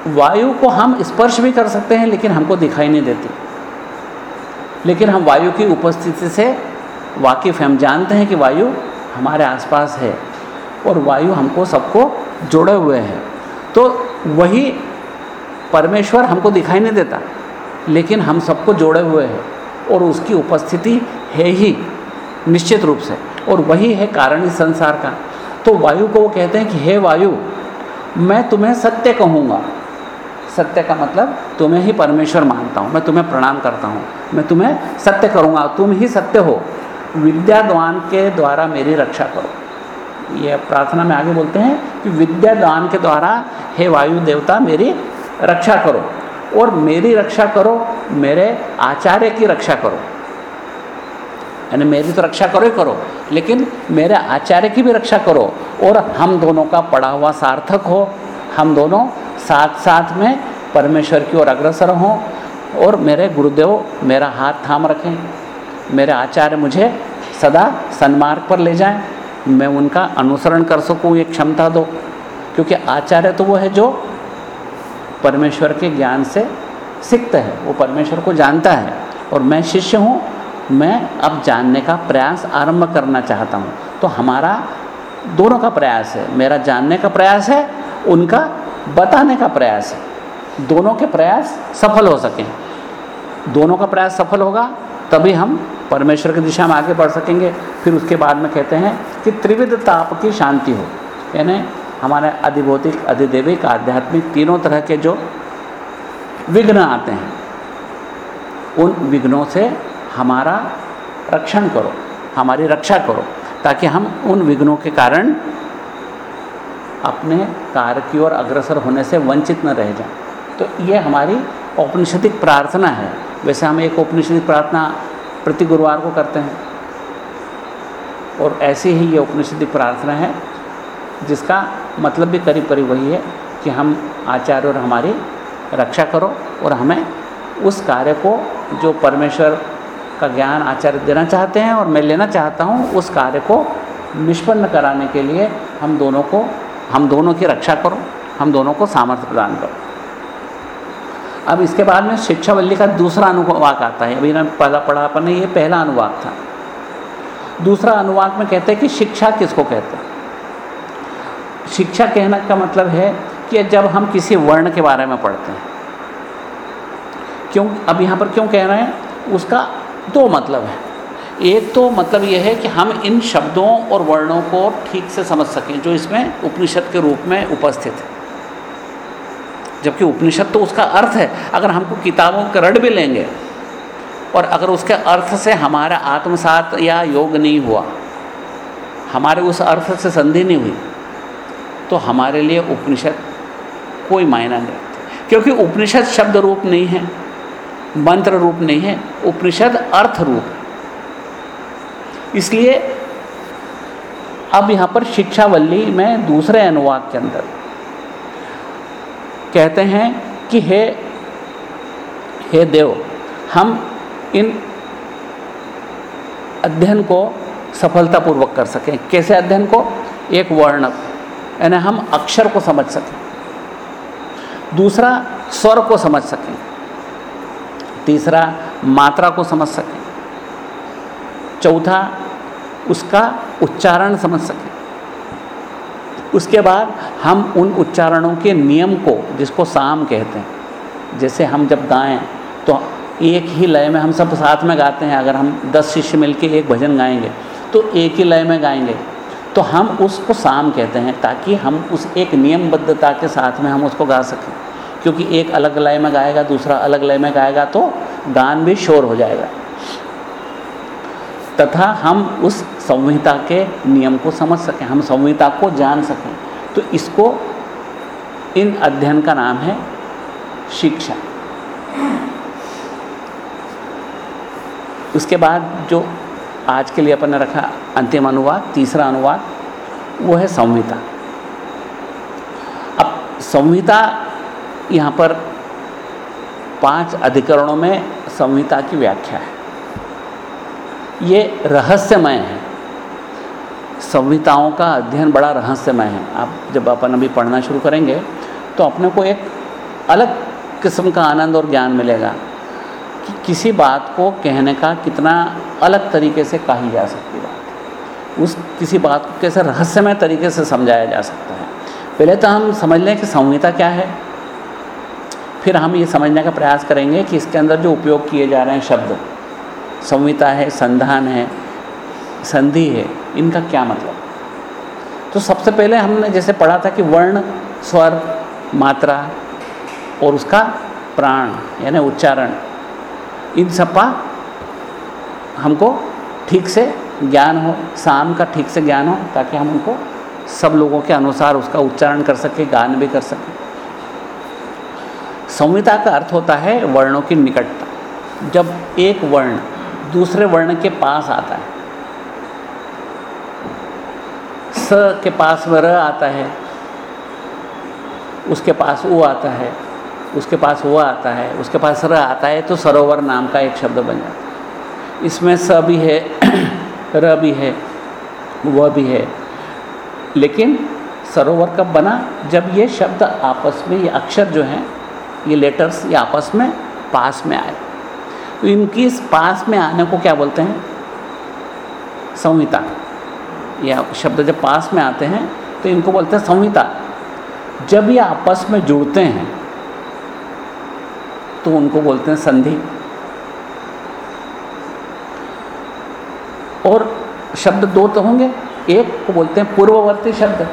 वायु को हम स्पर्श भी कर सकते हैं, लेकिन हमको दिखाई नहीं देती। लेकिन हम वायु की उपस्थिति से वाकिफ़ हम जानते हैं कि वायु हमारे आसपास है और वायु हमको सबको जोड़े हुए हैं। तो वही परमेश्वर हमको दिखाई नहीं देता, लेकिन हम सबको जोड़े हुए हैं और उसकी उपस्थिति है ही निश्चित रूप से। और वही है कारण इस संसार का। तो वायु को वो कहते हैं कि, हे वायु, मैं तुम्हें सत्य कहूँगा सत्य का मतलब तुम्हें ही परमेश्वर मानता हूँ, मैं तुम्हें प्रणाम करता हूँ, मैं तुम्हें सत्य करूँगा, तुम ही सत्य हो। विद्यादान के द्वारा मेरी रक्षा करो। ये प्रार्थना में आगे बोलते हैं कि विद्यादान के द्वारा हे वायु देवता, मेरी रक्षा करो और मेरी रक्षा करो, मेरे आचार्य की रक्षा करो। यानी मेरी तो रक्षा करो ही करो, लेकिन मेरे आचार्य की भी रक्षा करो और हम दोनों का पढ़ा हुआ सार्थक हो, हम दोनों साथ साथ में परमेश्वर की ओर अग्रसर हों और मेरे गुरुदेव मेरा हाथ थाम रखें। मेरे आचार्य मुझे सदा सन्मार्ग पर ले जाएँ। मैं उनका अनुसरण कर सकूँ, ये क्षमता दो। क्योंकि आचार्य तो वो है जो परमेश्वर के ज्ञान से सिक्त है। वो परमेश्वर को जानता है और मैं शिष्य हूँ। मैं अब जानने का प्रयास आरंभ करना चाहता हूँ। तो हमारा दोनों का प्रयास है। मेरा जानने का प्रयास है, उनका बताने का प्रयास है। दोनों के प्रयास सफल हो सकें। दोनों का प्रयास सफल होगा, तभी हम परमेश्वर की दिशा में आगे बढ़ सकेंगे। फिर उसके बाद में कहते हैं कि त्रिविध ताप की शांति हो। यानी हमारे अधिभौतिक, अधिदेविक, आध्यात्मिक तीनों तरह के जो विघ्न आते हैं, उन विघ्नों से हमारा रक्षण करो, हमारी रक्षा करो, ताकि हम उन विघ्नों के कारण अपने कार्य की ओर अग्रसर होने से वंचित न रह जाएँ। तो ये हमारी औपनिषदिक प्रार्थना है। वैसे हम एक औपनिषदिक प्रार्थना प्रति गुरुवार को करते हैं। और ऐसे ही ये उपनिषदिक प्रार्थना है, जिसका मतलब भी करीब करीब वही है कि हम आचार्य और हमारी रक्षा करो और हमें उस कार्य को जो परमेश्वर का ज्ञान आचार्य देना चाहते हैं और मैं लेना चाहता हूँ, उस कार्य को निष्पन्न कराने के लिए हम दोनों को हम दोनों की रक्षा करो, हम दोनों को सामर्थ्य प्रदान करो। अब इसके बाद में शिक्षावल्ली का दूसरा अनुवाक आता है। अभी ना पहला पढ़ा अपन ने, ये पहला अनुवाक था। दूसरा अनुवाक में कहते हैं कि शिक्षा किसको कहते हैं? शिक्षा कहने का मतलब है कि जब हम किसी वर्ण के बारे में पढ़ते हैं। क्यों? अब यहाँ पर क्यों कह रहे हैं? उसका दो मतलब है। एक तो मतलब यह है कि हम इन शब्दों और वर्णों को ठीक से समझ सकें, जो इसमें उपनिषद के रूप में उपस्थित है। जबकि उपनिषद तो उसका अर्थ है, अगर हमको किताबों के रट भी लेंगे और अगर उसके अर्थ से हमारा आत्मसात या योग नहीं हुआ, हमारे उस अर्थ से संधि नहीं हुई तो हमारे लिए उपनिषद कोई मायना नहीं रखती। क्योंकि उपनिषद शब्द रूप नहीं है, मंत्र रूप नहीं है, उपनिषद अर्थ रूप है। इसलिए अब यहाँ पर शिक्षावल्ली में दूसरे अनुवाद के अंदर कहते हैं कि हे हे देव, हम इन अध्ययन को सफलतापूर्वक कर सकें। कैसे अध्ययन को? एक वर्ण, यानी हम अक्षर को समझ सकें। दूसरा, स्वर को समझ सकें। तीसरा, मात्रा को समझ सकें। चौथा उसका उच्चारण समझ सकें। उसके बाद हम उन उच्चारणों के नियम को, जिसको साम कहते हैं, जैसे हम जब गाएँ तो एक ही लय में हम सब साथ में गाते हैं, अगर हम दस शिष्य मिलके एक भजन गाएँगे तो एक ही लय में गाएँगे तो हम उसको साम कहते हैं, ताकि हम उस एक नियमबद्धता के साथ में हम उसको गा सकें। क्योंकि एक अलग लय में गाएगा, दूसरा अलग लय में गाएगा तो गान भी शोर हो जाएगा। तथा हम उस संहिता के नियम को समझ सकें, हम संहिता को जान सकें। तो इसको इन अध्ययन का नाम है शिक्षा। उसके बाद जो आज के लिए अपन ने रखा अंतिम अनुवाद, तीसरा अनुवाद, वो है संहिता। अब संहिता यहाँ पर पाँच अधिकरणों में संहिता की व्याख्या है। ये रहस्यमय है। संहिताओं का अध्ययन बड़ा रहस्यमय है। आप जब अपन अभी पढ़ना शुरू करेंगे तो अपने को एक अलग किस्म का आनंद और ज्ञान मिलेगा कि किसी बात को कहने का कितना अलग तरीके से कही जा सकती बात उस किसी बात को कैसे रहस्यमय तरीके से समझाया जा सकता है। पहले तो हम समझ लें कि संहिता क्या है। फिर हम ये समझने का प्रयास करेंगे कि इसके अंदर जो उपयोग किए जा रहे हैं शब्द संहिता है, संधान है, संधि है, इनका क्या मतलब? तो सबसे पहले हमने जैसे पढ़ा था कि वर्ण, स्वर, मात्रा और उसका प्राण, यानी उच्चारण, इन सब का हमको ठीक से ज्ञान हो, शाम का ठीक से ज्ञान हो, ताकि हम उनको सब लोगों के अनुसार उसका उच्चारण कर सकें, गान भी कर सकें। संहिता का अर्थ होता है वर्णों की निकटता। जब एक वर्ण दूसरे वर्ण के पास आता है। स के पास में र आता है, उसके पास वो आता है, उसके पास वो आता है, उसके पास र आता है तो सरोवर नाम का एक शब्द बन जाता है। इसमें स भी है, र भी है वह भी है। लेकिन सरोवर कब बना? जब ये शब्द आपस में, ये अक्षर जो हैं, ये लेटर्स ये आपस में, पास में आए। तो इनकी इस पास में आने को क्या बोलते हैं? संहिता। या शब्द जब पास में आते हैं तो इनको बोलते हैं संहिता। जब ये आपस में जुड़ते हैं तो उनको बोलते हैं संधि। और शब्द दो तो होंगे। एक को बोलते हैं पूर्ववर्ती शब्द,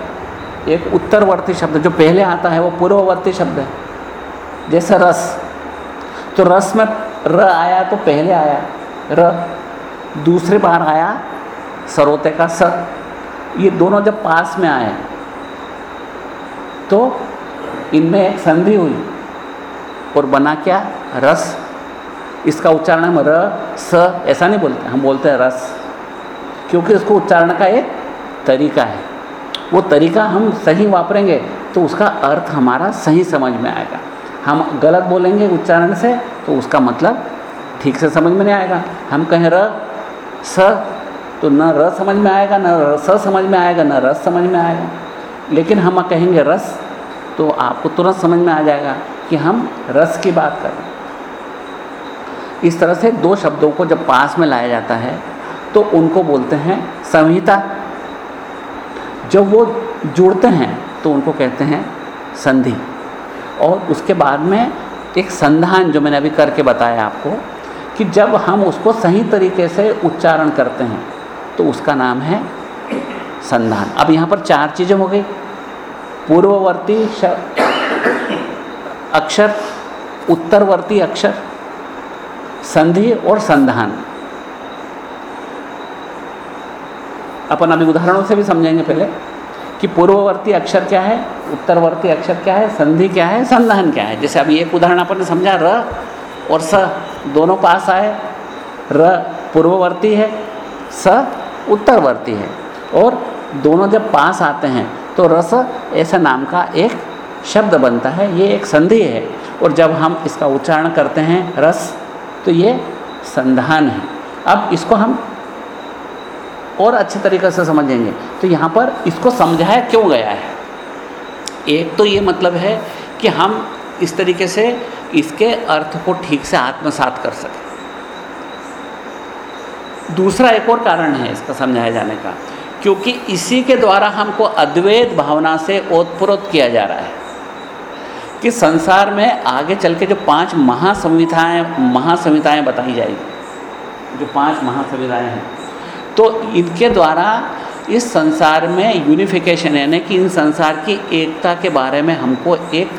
एक उत्तरवर्ती शब्द। जो पहले आता है वो पूर्ववर्ती शब्द है, जैसे रस। तो रस में र आया तो पहले आया। र दूसरे बार आया, सरोते का स। ये दोनों जब पास में आए तो इनमें एक संधि हुई। और बना क्या? रस। इसका उच्चारण हम र, स ऐसा नहीं बोलते, हम बोलते हैं रस। क्योंकि उसको उच्चारण का एक तरीका है। वो तरीका हम सही वापरेंगे तो उसका अर्थ हमारा सही समझ में आएगा। हम गलत बोलेंगे उच्चारण से तो उसका मतलब ठीक से समझ में नहीं आएगा। हम कहें र, स तो न र समझ में आएगा, न स समझ में आएगा, न रस समझ में आएगा। लेकिन हम कहेंगे रस तो आपको तुरंत समझ में आ जाएगा कि हम रस की बात कर रहे हैं। इस तरह से दो शब्दों को जब पास में लाया जाता है तो उनको बोलते हैं संहिता। जब वो जुड़ते हैं तो उनको कहते हैं संधि। और उसके बाद में एक संधान जो मैंने अभी करके बताया आपको, कि जब हम उसको सही तरीके से उच्चारण करते हैं तो उसका नाम है संधान। अब यहाँ पर चार चीज़ें हो गई। पूर्ववर्ती अक्षर, उत्तरवर्ती अक्षर, संधि और संधान। अपन अभी उदाहरणों से भी समझेंगे पहले, कि पूर्ववर्ती अक्षर क्या है? उत्तरवर्ती अक्षर क्या है? संधि क्या है? संधान क्या है? जैसे अभी एक उदाहरण अपन ने समझा, र और स दोनों पास आए। र पूर्ववर्ती है, स उत्तरवर्ती है। और दोनों जब पास आते हैं तो रस ऐसा नाम का एक शब्द बनता है। ये एक संधि है। और जब हम इसका उच्चारण करते हैं, रस तो ये संधान है। अब इसको हम और अच्छे तरीके से समझेंगे। तो यहाँ पर इसको समझाया क्यों गया है? एक तो ये मतलब है कि हम इस तरीके से इसके अर्थ को ठीक से आत्मसात कर सकें। दूसरा एक और कारण है इसका समझाया जाने का, क्योंकि इसी के द्वारा हमको अद्वैत भावना से ओतप्रोत किया जा रहा है कि संसार में आगे चल के जो पाँच महासंविधाएँ महासंविधाएँ बताई जाएगी, जो पाँच महासंविधाएँ हैं तो इनके द्वारा इस संसार में यूनिफिकेशन यानी कि इन संसार की एकता के बारे में हमको एक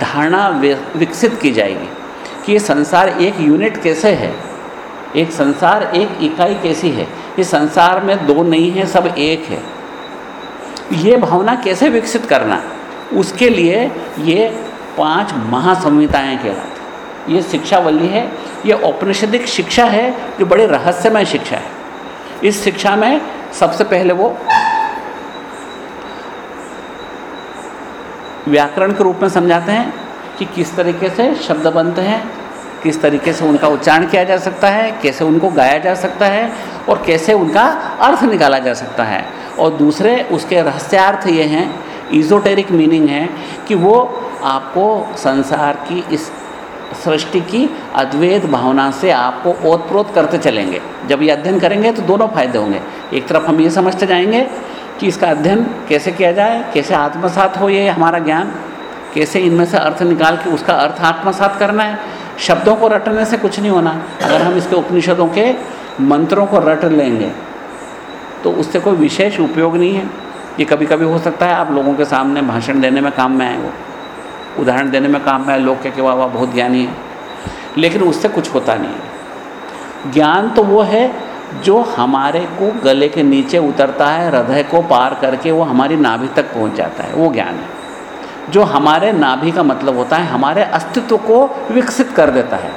धारणा विकसित की जाएगी कि ये संसार एक यूनिट कैसे है? एक संसार एक इकाई कैसी है? ये संसार में दो नहीं है, सब एक है। ये भावना कैसे विकसित करना? उसके लिए ये पाँच महासंहिताएँ कहलाती ये शिक्षावल्ली है, ये औपनिषदिक शिक्षा है, जो बड़ी रहस्यमय शिक्षा है। इस शिक्षा में सबसे पहले वो व्याकरण के रूप में समझाते हैं कि किस तरीके से शब्द बनते हैं, किस तरीके से उनका उच्चारण किया जा सकता है, कैसे उनको गाया जा सकता है और कैसे उनका अर्थ निकाला जा सकता है। और दूसरे, उसके रहस्यार्थ ये हैं इजोटेरिक मीनिंग है कि वो आपको संसार की इस सृष्टि की अद्वैत भावना से आपको ओतप्रोत करते चलेंगे। जब ये अध्ययन करेंगे तो दोनों फ़ायदे होंगे। एक तरफ़ हम ये समझते जाएँगे कि इसका अध्ययन कैसे किया जाए, कैसे आत्मसात हो ये हमारा ज्ञान, कैसे इनमें से अर्थ निकाल के उसका अर्थ आत्मसात करना है। शब्दों को रटने से कुछ नहीं होना। अगर हम इसके उपनिषदों के मंत्रों को रट लेंगे तो उससे कोई विशेष उपयोग नहीं है। ये कभी कभी हो सकता है आप लोगों के सामने भाषण देने में काम में आए वो उदाहरण देने में काम है लोग कह के वाह बहुत ज्ञानी है। लेकिन उससे कुछ होता नहीं है। ज्ञान तो वो है जो हमारे को गले के नीचे उतरता है, हृदय को पार करके वो हमारी नाभि तक पहुँच जाता है। वो ज्ञान है। जो हमारे नाभि का मतलब होता है, हमारे अस्तित्व को विकसित कर देता है।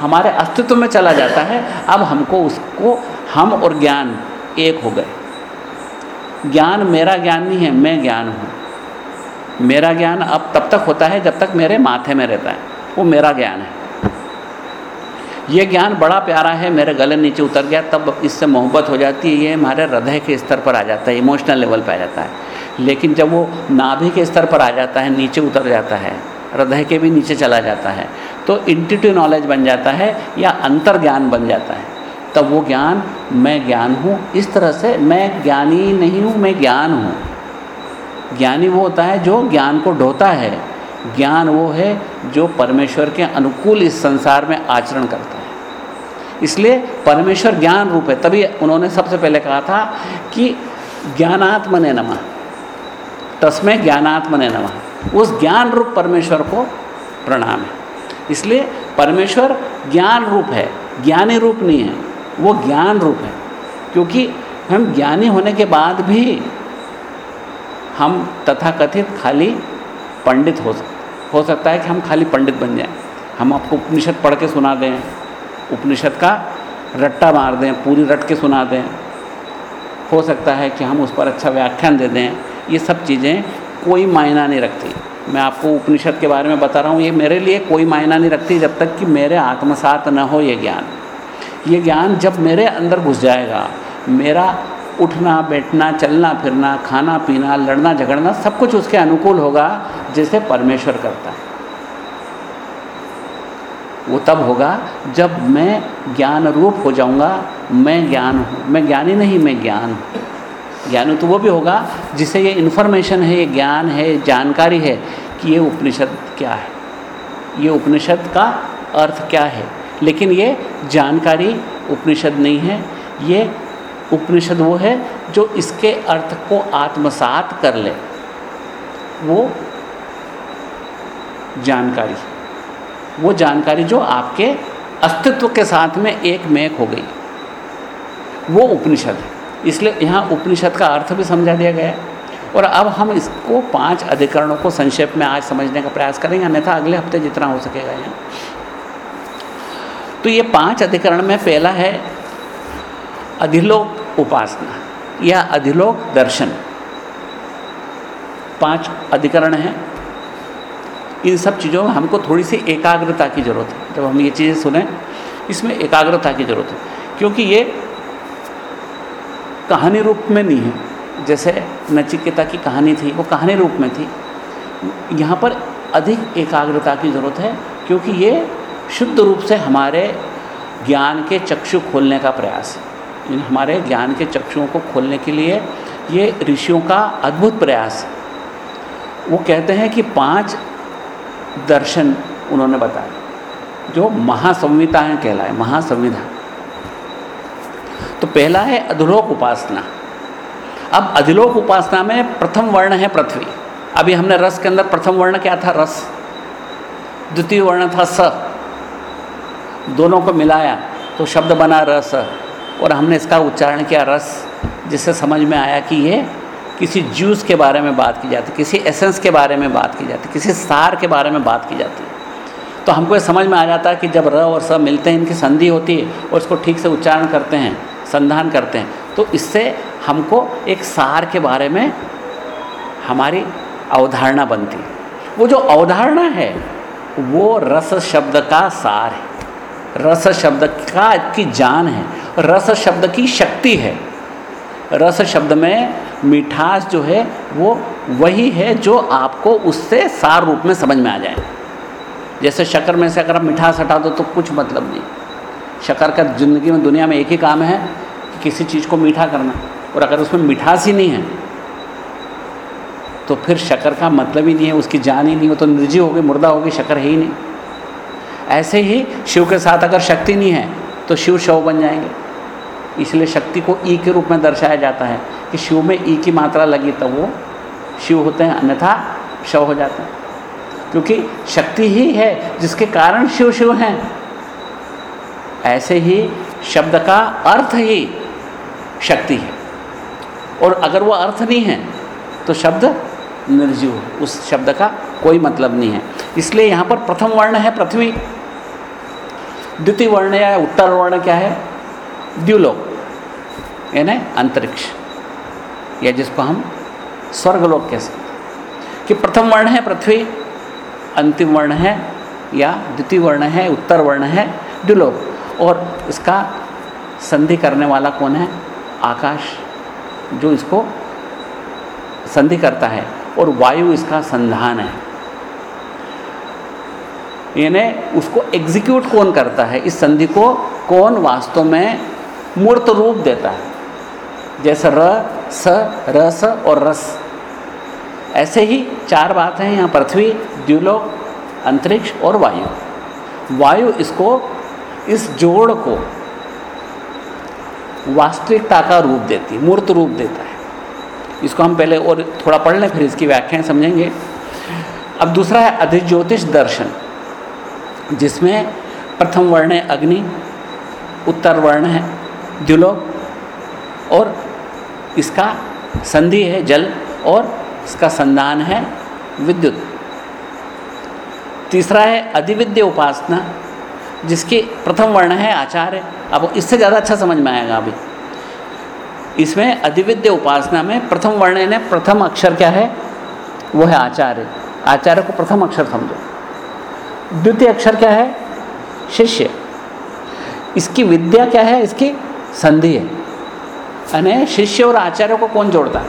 हमारे अस्तित्व में चला जाता है, अब हमको उसको, हम और ज्ञान एक हो गए। ज्ञान मेरा ज्ञान नहीं है, मैं ज्ञान हूँ। मेरा ज्ञान अब तब तक होता है जब तक मेरे माथे में रहता है। वो मेरा ज्ञान है। ये ज्ञान बड़ा प्यारा है, मेरे गले नीचे उतर गया, तब इससे मोहब्बत हो जाती है, ये हमारे हृदय के स्तर पर आ जाता है इमोशनल लेवल पर आ जाता है। लेकिन जब वो नाभि के स्तर पर आ जाता है, नीचे उतर जाता है, हृदय के भी नीचे चला जाता है तो इंटिटिव नॉलेज बन जाता है या अंतर ज्ञान बन जाता है। तब वो ज्ञान, मैं ज्ञान हूँ, इस तरह से मैं ज्ञानी नहीं हूँ, मैं ज्ञान हूँ। ज्ञानी वो होता है जो ज्ञान को ढोता है। ज्ञान वो है जो परमेश्वर के अनुकूल इस संसार में आचरण करता है। इसलिए परमेश्वर ज्ञान रूप है। तभी उन्होंने सबसे पहले कहा था कि ज्ञानात्मने नमः। तस्में ज्ञानात्मने नमः। उस ज्ञान रूप परमेश्वर को प्रणाम है। इसलिए परमेश्वर ज्ञान रूप है। ज्ञानी रूप नहीं है। वो ज्ञान रूप है। क्योंकि हम ज्ञानी होने के बाद भी हम तथाकथित खाली पंडित हो हो सकता है कि हम खाली पंडित बन जाएँ। हम आपको उपनिषद पढ़ के सुना दें, उपनिषद का रट्टा मार दें, पूरी रट के सुना दें। हो सकता है कि हम उस पर अच्छा व्याख्यान दे दें। ये सब चीज़ें कोई मायना नहीं रखती। मैं आपको उपनिषद के बारे में बता रहा हूँ, ये मेरे लिए कोई मायना नहीं रखती जब तक कि मेरे आत्मसात न हो ये ज्ञान। ये ज्ञान जब मेरे अंदर घुस जाएगा, मेरा उठना, बैठना, चलना, फिरना, खाना, पीना, लड़ना, झगड़ना सब कुछ उसके अनुकूल होगा, जैसे परमेश्वर करता है। वो तब होगा जब मैं ज्ञान रूप हो जाऊँगा, मैं ज्ञान हूँ। मैं ज्ञानी नहीं, मैं ज्ञान हूँ। ज्ञानी तो वो भी होगा जिसे ये इन्फॉर्मेशन है, ये ज्ञान है, जानकारी है कि ये उपनिषद क्या है। ये उपनिषद का अर्थ क्या है? लेकिन ये जानकारी उपनिषद नहीं है, ये उपनिषद वो है जो इसके अर्थ को आत्मसात कर ले। वो जानकारी। वो जानकारी जो आपके अस्तित्व के साथ में एक मेक हो गई। वो उपनिषद है। इसलिए यहाँ उपनिषद का अर्थ भी समझा दिया गया है। और अब हम इसको पाँच अधिकरणों को संक्षेप में आज समझने का प्रयास करेंगे, अन्यथा अगले हफ़्ते जितना हो सकेगा यहाँ। तो ये पाँच अधिकरण में पहला है, अधिलोक उपासना। या अधिलोक दर्शन। पाँच अधिकरण हैं। इन सब चीज़ों में हमको थोड़ी सी एकाग्रता की ज़रूरत है। जब हम ये चीज़ें सुने, इसमें एकाग्रता की ज़रूरत है। क्योंकि ये कहानी रूप में नहीं है। जैसे नचिकेता की कहानी थी, वो कहानी रूप में थी। यहाँ पर अधिक एकाग्रता की ज़रूरत है, क्योंकि ये शुद्ध रूप से हमारे ज्ञान के चक्षु खोलने का प्रयास है। हमारे ज्ञान के चक्षुओं को खोलने के लिए ये ऋषियों का अद्भुत प्रयास है। वो कहते हैं कि पाँच दर्शन उन्होंने बताए, जो महासंविधाएँ कहलाए महासंविधा तो पहला है अधलोक उपासना। अब अधिलोक उपासना में प्रथम वर्ण है पृथ्वी। अभी हमने रस के अंदर प्रथम वर्ण क्या था? रस। द्वितीय वर्ण था स। दोनों को मिलाया तो शब्द बना रस। और हमने इसका उच्चारण किया रस, जिससे समझ में आया कि ये किसी जूस के बारे में बात की जाती, किसी एसेंस के बारे में बात की जाती, किसी सार के बारे में बात की जाती। है तो हमको ये समझ में आ जाता है कि जब र और स मिलते हैं, इनकी संधि होती है और इसको ठीक से उच्चारण करते हैं, संधान करते हैं तो इससे हमको एक सार के बारे में हमारी अवधारणा बनती है। वो जो अवधारणा है, वो रस शब्द का सार है। रस शब्द का की जान है। रस शब्द की शक्ति है। रस शब्द में मिठास जो है, वो वही है जो आपको उससे सार रूप में समझ में आ जाए। जैसे शक्कर में से अगर आप मिठास हटा दो तो कुछ मतलब नहीं। शक्कर का ज़िंदगी में, दुनिया में एक ही काम है कि किसी चीज़ को मीठा करना। और अगर उसमें मिठास ही नहीं है तो फिर शक्कर का मतलब ही नहीं है। उसकी जान ही नहीं हो तो निर्जीव होगी मुर्दा होगी शक्कर है ही नहीं। ऐसे ही शिव के साथ अगर शक्ति नहीं है तो शिव शव बन जाएँगे। इसलिए शक्ति को ई के रूप में दर्शाया जाता है कि शिव में ई की मात्रा लगी तब वो शिव होते हैं, अन्यथा शव हो जाते हैं। क्योंकि शक्ति ही है जिसके कारण शिव शिव हैं। ऐसे ही शब्द का अर्थ ही शक्ति है। और अगर वो अर्थ नहीं है तो शब्द निर्जीव उस शब्द का कोई मतलब नहीं है। इसलिए यहाँ पर प्रथम वर्ण है पृथ्वी। द्वितीय वर्ण या उत्तर वर्ण क्या है? द्व्युलोक यानी अंतरिक्ष, या जिसको हम स्वर्गलोक कह सकते कि प्रथम वर्ण है पृथ्वी, अंतिम वर्ण है, या द्वितीय वर्ण है, उत्तर वर्ण है द्व्युलोक और इसका संधि करने वाला कौन है? आकाश, जो इसको संधि करता है। और वायु इसका संधान है। यानी उसको एग्जीक्यूट कौन करता है? इस संधि को कौन वास्तव में मूर्त रूप देता है। जैसे र, स रस और रस। ऐसे ही चार बातें हैं यहाँ, पृथ्वी द्युलोक अंतरिक्ष और वायु। वायु इसको इस जोड़ को वास्तविकता का रूप देती है मूर्त रूप देता है। इसको हम पहले और थोड़ा पढ़ लें, फिर इसकी व्याख्याएँ समझेंगे। अब दूसरा है अधिज्योतिष दर्शन, जिसमें प्रथम वर्ण है अग्नि, उत्तर वर्ण है द्युलोक और इसका संधि है जल, और इसका संधान है विद्युत। तीसरा है अधिविद्य उपासना, जिसके प्रथम वर्ण है आचार्य। अब इससे ज़्यादा अच्छा समझ में आएगा अभी। इसमें अधिविद्य उपासना में प्रथम वर्ण ने प्रथम अक्षर क्या है? वो है आचार्य। आचार्य को प्रथम अक्षर समझो। द्वितीय अक्षर क्या है? शिष्य। इसकी विद्या क्या है? इसकी संधि है। यानी शिष्य और आचार्य को कौन जोड़ता? है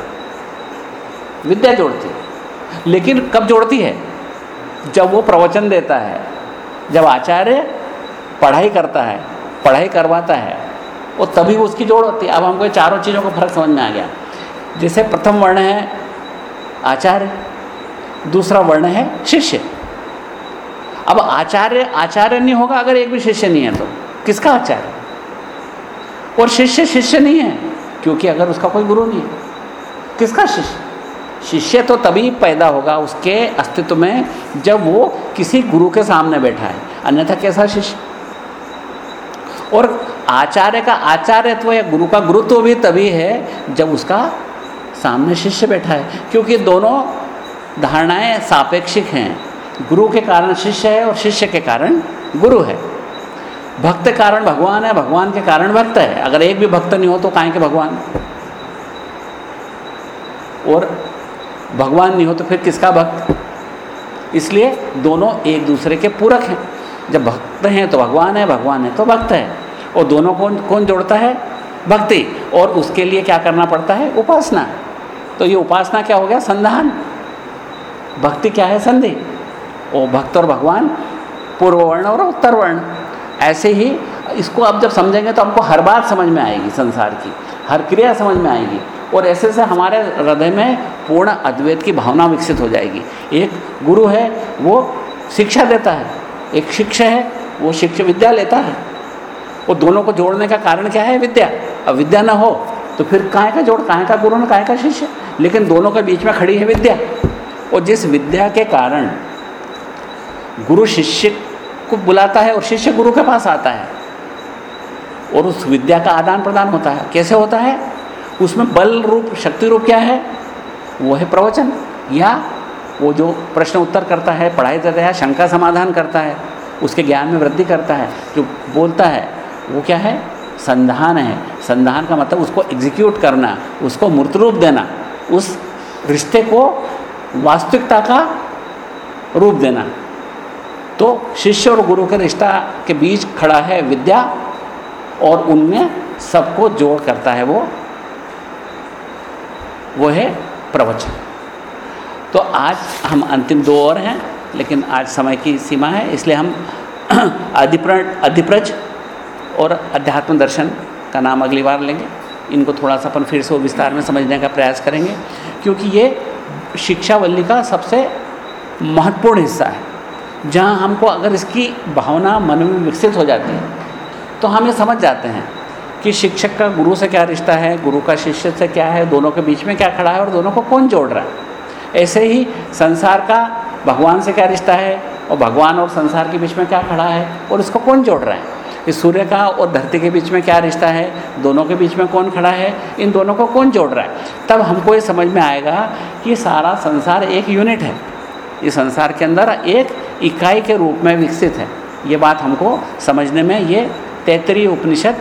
विद्या जोड़ती है। लेकिन कब जोड़ती है? जब वो प्रवचन देता है, जब आचार्य पढ़ाई करता है, पढ़ाई करवाता है और तभी उसकी जोड़ होती है। अब हमको चारों चीज़ों का फ़र्क समझ में आ गया। जैसे प्रथम वर्ण है आचार्य, दूसरा वर्ण है शिष्य। अब आचार्य आचार्य नहीं होगा अगर एक भी शिष्य नहीं है तो। किसका आचार्य? और शिष्य शिष्य नहीं है, क्योंकि अगर उसका कोई गुरु नहीं है। किसका शिष्य? शिष्य तो तभी पैदा होगा उसके अस्तित्व में जब वो किसी गुरु के सामने बैठा है, अन्यथा कैसा शिष्य? और आचार्य का आचार्यत्व या गुरु का गुरुत्व भी तभी है जब उसका सामने शिष्य बैठा है, क्योंकि दोनों धारणाएँ सापेक्षिक हैं। गुरु के कारण शिष्य है और शिष्य के कारण गुरु है। भक्त कारण भगवान है, भगवान के कारण भक्त है। अगर एक भी भक्त नहीं हो तो काहे के भगवान? और भगवान नहीं हो तो फिर किसका भक्त? इसलिए दोनों एक दूसरे के पूरक हैं। जब भक्त हैं तो भगवान है भगवान है तो भक्त है। और दोनों कौन कौन जोड़ता है? भक्ति। और उसके लिए क्या करना पड़ता है? उपासना। तो ये उपासना क्या हो गया? संधान। भक्ति क्या है? संधि। और भक्त और भगवान, पूर्ववर्ण और उत्तर वर्ण ऐसे ही इसको अब जब समझेंगे तो हमको हर बात समझ में आएगी, संसार की। हर क्रिया समझ में आएगी। और ऐसे से हमारे हृदय में पूर्ण अद्वैत की भावना विकसित हो जाएगी। एक गुरु है, वो शिक्षा देता है। एक शिक्षक है, वो शिक्षा विद्या लेता है। वो दोनों को जोड़ने का कारण क्या है? विद्या। अब विद्या ना हो तो फिर काय का जोड़ काय का गुरु ना काय का शिष्य? लेकिन दोनों के बीच में खड़ी है विद्या। और जिस विद्या के कारण गुरु शिष्य को बुलाता है और शिष्य गुरु के पास आता है। और उस विद्या का आदान प्रदान होता है। कैसे होता है? उसमें बल रूप, शक्ति रूप क्या है? वो है प्रवचन। या वो जो प्रश्न उत्तर करता है, पढ़ाई देता है, शंका समाधान करता है, उसके ज्ञान में वृद्धि करता है, जो बोलता है, वो क्या है? संधान है। संधान का मतलब उसको एग्जीक्यूट करना, उसको मूर्त रूप देना, उस रिश्ते को वास्तविकता का रूप देना। तो शिष्य और गुरु के रिश्ता के बीच खड़ा है विद्या, और उनमें सबको जोड़ करता है वो। वो है प्रवचन। तो आज हम अंतिम दो और हैं, लेकिन आज समय की सीमा है, इसलिए हम अधिप्रण, अधिप्रज और अध्यात्म दर्शन का नाम अगली बार लेंगे। इनको थोड़ा सा अपन फिर से विस्तार में समझने का प्रयास करेंगे, क्योंकि ये शिक्षावल्ली का सबसे महत्वपूर्ण हिस्सा है। जहाँ हमको अगर इसकी भावना मन में विकसित हो जाती है तो हम ये समझ जाते हैं कि शिक्षक का गुरु से क्या रिश्ता है, गुरु का शिष्य से क्या है, दोनों के बीच में क्या खड़ा है और दोनों को कौन जोड़ रहा है। ऐसे ही संसार का भगवान से क्या रिश्ता है और भगवान और संसार के बीच में क्या खड़ा है और इसको कौन जोड़ रहा है। इस सूर्य का और धरती के बीच में क्या रिश्ता है, दोनों के बीच में कौन खड़ा है, इन दोनों को कौन जोड़ रहा है? तब हमको ये समझ में आएगा कि सारा संसार एक यूनिट है। इस संसार के अंदर एक इकाई के रूप में विकसित है। ये बात हमको समझने में ये तैतरीय उपनिषद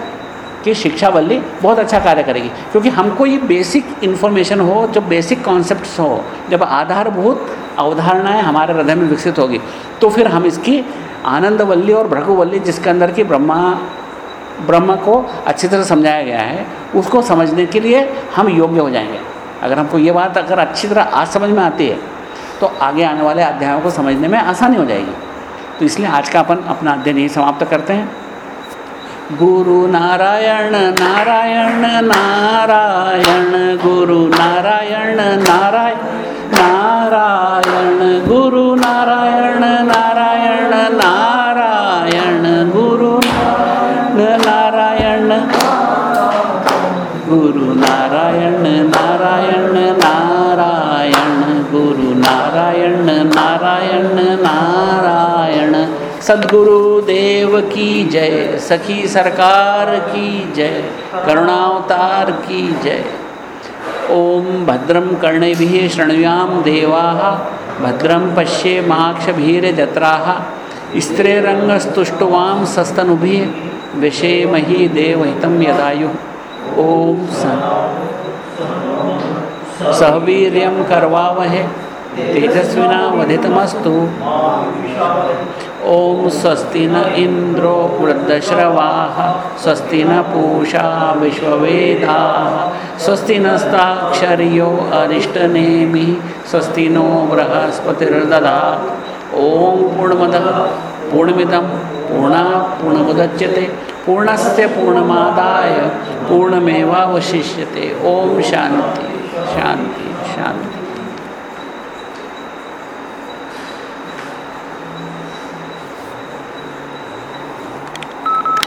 की शिक्षा बल्ली बहुत अच्छा कार्य करेगी। क्योंकि हमको ये बेसिक इन्फॉर्मेशन हो जो बेसिक कॉन्सेप्ट्स हो, जब आधारभूत अवधारणाएँ हमारे हृदय में विकसित होगी तो फिर हम इसकी आनंदवल्ली और भृगुवल्ली जिसके अंदर की ब्रह्मा, ब्रह्म को अच्छी तरह समझाया गया है, उसको समझने के लिए हम योग्य हो जाएँगे। अगर हमको ये बात अगर अच्छी तरह आज समझ में आती है तो आगे आने वाले अध्यायों को समझने में आसानी हो जाएगी। तो इसलिए आज का अपन अपना अध्ययन यही समाप्त करते हैं। गुरु नारायण नारायण नारायण, गुरु नारायण। सदगुरु देव की जय, सखी सरकार की जय, करुणावतार की जय। ओम भद्रम कर्णेभिः शृणुयाम देवाः, भद्रं पश्ये महाक्षभीरजत्राः स्त्रीरङ्गस्तुष्टुवां सस्तनुभिः, विषेमहि देवहितं यदायुः। ॐ सहवीर्यं करवावहे, तेजस्विनावधितमस्तु। ॐ स्वस्ति न इन्द्रो वृद्धश्रवाः स्वस्ति न पूषा विश्ववेदाः, स्वस्ति नस्ताक्षर्यो अरिष्टनेमिः, स्वस्ति नो बृहस्पतिर्दधा ॐ पूर्णमदः, पूर्णमिदं, पूर्णा पूर्णमुदच्यते, पूर्णस्य पूर्णमादाय, पूर्णमेवावशिष्यते। ॐ शान्ति शान्ति शान्ति।